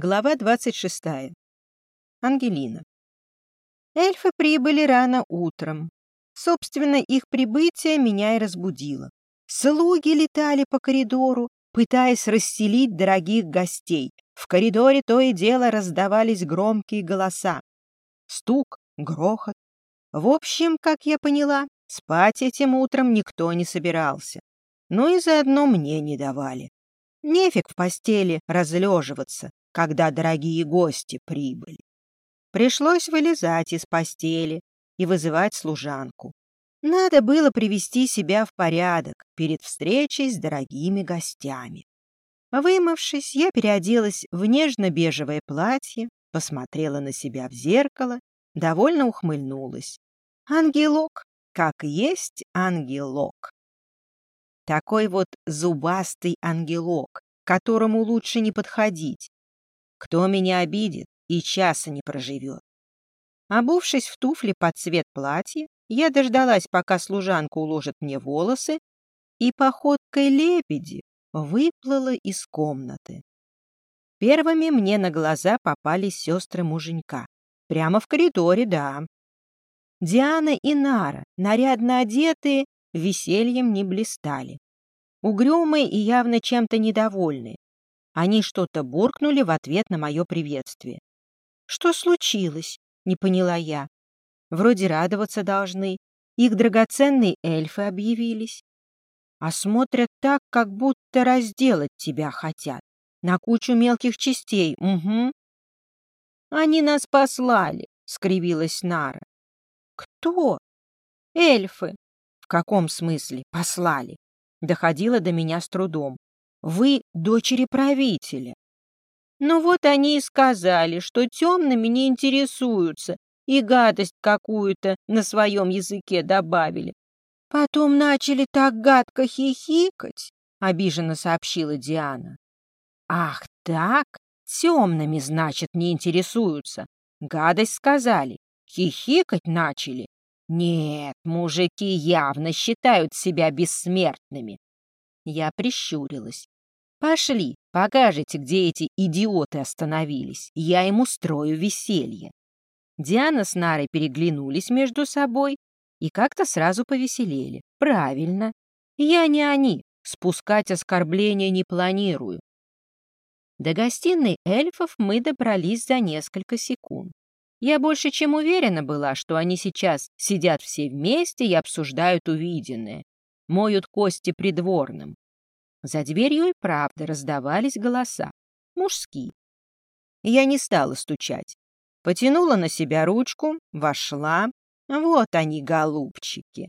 Глава 26. Ангелина. Эльфы прибыли рано утром. Собственно, их прибытие меня и разбудило. Слуги летали по коридору, пытаясь расселить дорогих гостей. В коридоре то и дело раздавались громкие голоса. Стук, грохот. В общем, как я поняла, спать этим утром никто не собирался. Но и заодно мне не давали. Нефиг в постели разлеживаться когда дорогие гости прибыли. Пришлось вылезать из постели и вызывать служанку. Надо было привести себя в порядок перед встречей с дорогими гостями. Вымывшись, я переоделась в нежно-бежевое платье, посмотрела на себя в зеркало, довольно ухмыльнулась. Ангелок, как есть ангелок. Такой вот зубастый ангелок, которому лучше не подходить, кто меня обидит и часа не проживет. Обувшись в туфли под цвет платья, я дождалась, пока служанка уложит мне волосы, и походкой лебеди выплыла из комнаты. Первыми мне на глаза попались сестры муженька. Прямо в коридоре, да. Диана и Нара, нарядно одетые, весельем не блистали. Угрюмые и явно чем-то недовольные. Они что-то буркнули в ответ на мое приветствие. «Что случилось?» — не поняла я. «Вроде радоваться должны. Их драгоценные эльфы объявились. А смотрят так, как будто разделать тебя хотят. На кучу мелких частей, угу». «Они нас послали», — скривилась Нара. «Кто?» «Эльфы». «В каком смысле послали?» Доходило до меня с трудом. Вы дочери правителя. Ну вот они и сказали, что темными не интересуются, и гадость какую-то на своем языке добавили. Потом начали так гадко хихикать, — обиженно сообщила Диана. Ах так, темными, значит, не интересуются. Гадость сказали, хихикать начали. Нет, мужики явно считают себя бессмертными. Я прищурилась. «Пошли, покажите, где эти идиоты остановились. Я им устрою веселье». Диана с Нарой переглянулись между собой и как-то сразу повеселели. «Правильно. Я не они. Спускать оскорбления не планирую». До гостиной эльфов мы добрались за несколько секунд. Я больше чем уверена была, что они сейчас сидят все вместе и обсуждают увиденное моют кости придворным. За дверью и правда раздавались голоса, мужские. Я не стала стучать. Потянула на себя ручку, вошла. Вот они, голубчики.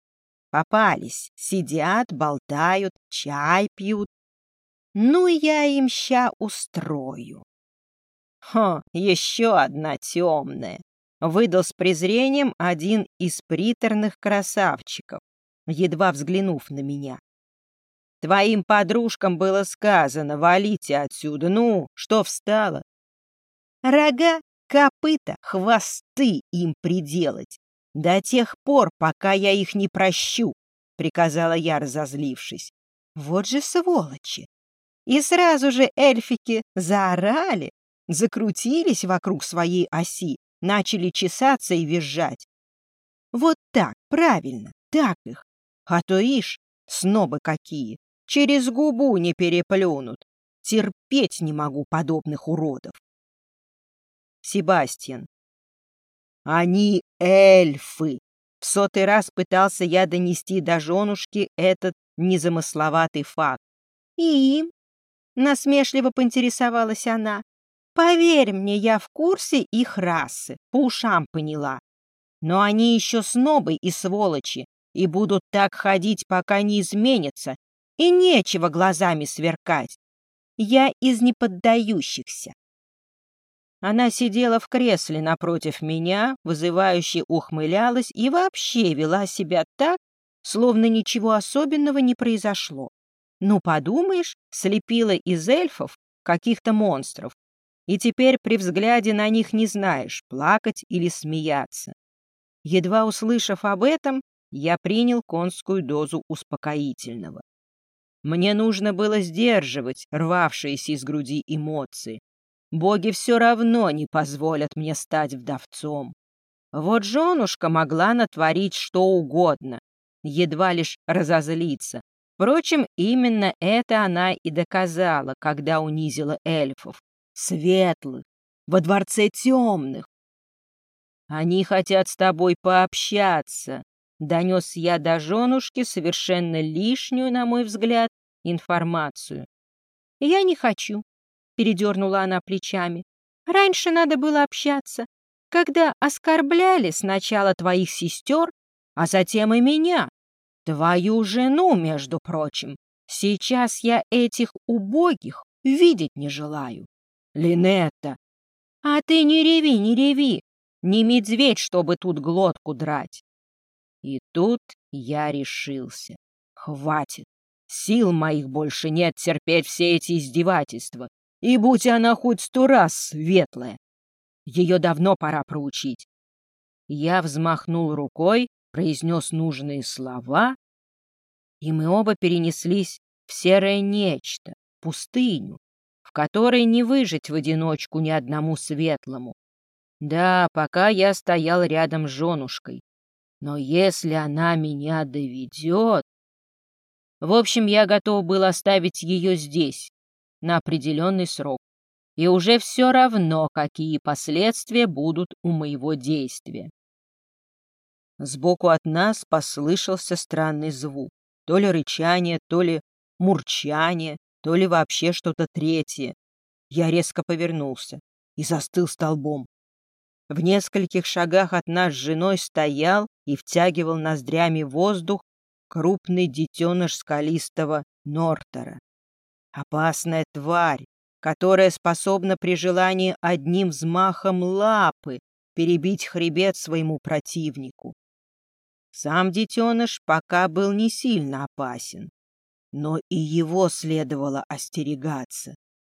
Попались, сидят, болтают, чай пьют. Ну, я им ща устрою. Хо, еще одна темная. Выдал с презрением один из приторных красавчиков едва взглянув на меня. «Твоим подружкам было сказано, валите отсюда, ну, что встало?» «Рога, копыта, хвосты им приделать, до тех пор, пока я их не прощу», — приказала я, разозлившись. «Вот же сволочи!» И сразу же эльфики заорали, закрутились вокруг своей оси, начали чесаться и визжать. Вот так, правильно, так их. А то ишь, снобы какие, через губу не переплюнут. Терпеть не могу подобных уродов. Себастьян. Они эльфы. В сотый раз пытался я донести до женушки этот незамысловатый факт. И им? Насмешливо поинтересовалась она. Поверь мне, я в курсе их расы, по ушам поняла. Но они еще снобы и сволочи, и будут так ходить, пока не изменятся, и нечего глазами сверкать. Я из неподдающихся. Она сидела в кресле напротив меня, вызывающе ухмылялась и вообще вела себя так, словно ничего особенного не произошло. Ну, подумаешь, слепила из эльфов каких-то монстров, и теперь при взгляде на них не знаешь, плакать или смеяться. Едва услышав об этом, я принял конскую дозу успокоительного. Мне нужно было сдерживать рвавшиеся из груди эмоции. боги все равно не позволят мне стать вдовцом. Вот женушка могла натворить что угодно, едва лишь разозлиться. Впрочем, именно это она и доказала, когда унизила эльфов. Светлых, во дворце темных. Они хотят с тобой пообщаться, донес я до женушки совершенно лишнюю, на мой взгляд, информацию. Я не хочу, передернула она плечами. Раньше надо было общаться, когда оскорбляли сначала твоих сестер, а затем и меня, твою жену, между прочим. Сейчас я этих убогих видеть не желаю. Линетта, а ты не реви, не реви, не медведь, чтобы тут глотку драть. И тут я решился. Хватит. Сил моих больше нет терпеть все эти издевательства. И будь она хоть сто раз светлая. Ее давно пора проучить. Я взмахнул рукой, произнес нужные слова, и мы оба перенеслись в серое нечто, пустыню, в которой не выжить в одиночку ни одному светлому. Да, пока я стоял рядом с женушкой. Но если она меня доведет... В общем, я готов был оставить ее здесь на определенный срок. И уже все равно, какие последствия будут у моего действия. Сбоку от нас послышался странный звук. То ли рычание, то ли мурчание, то ли вообще что-то третье. Я резко повернулся и застыл столбом. В нескольких шагах от нас с женой стоял и втягивал ноздрями воздух крупный детеныш скалистого Нортера. Опасная тварь, которая способна при желании одним взмахом лапы перебить хребет своему противнику. Сам детеныш пока был не сильно опасен, но и его следовало остерегаться.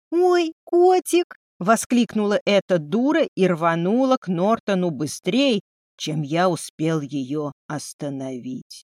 «Ой, котик!» Воскликнула эта дура и рванула к Нортону быстрее, чем я успел ее остановить.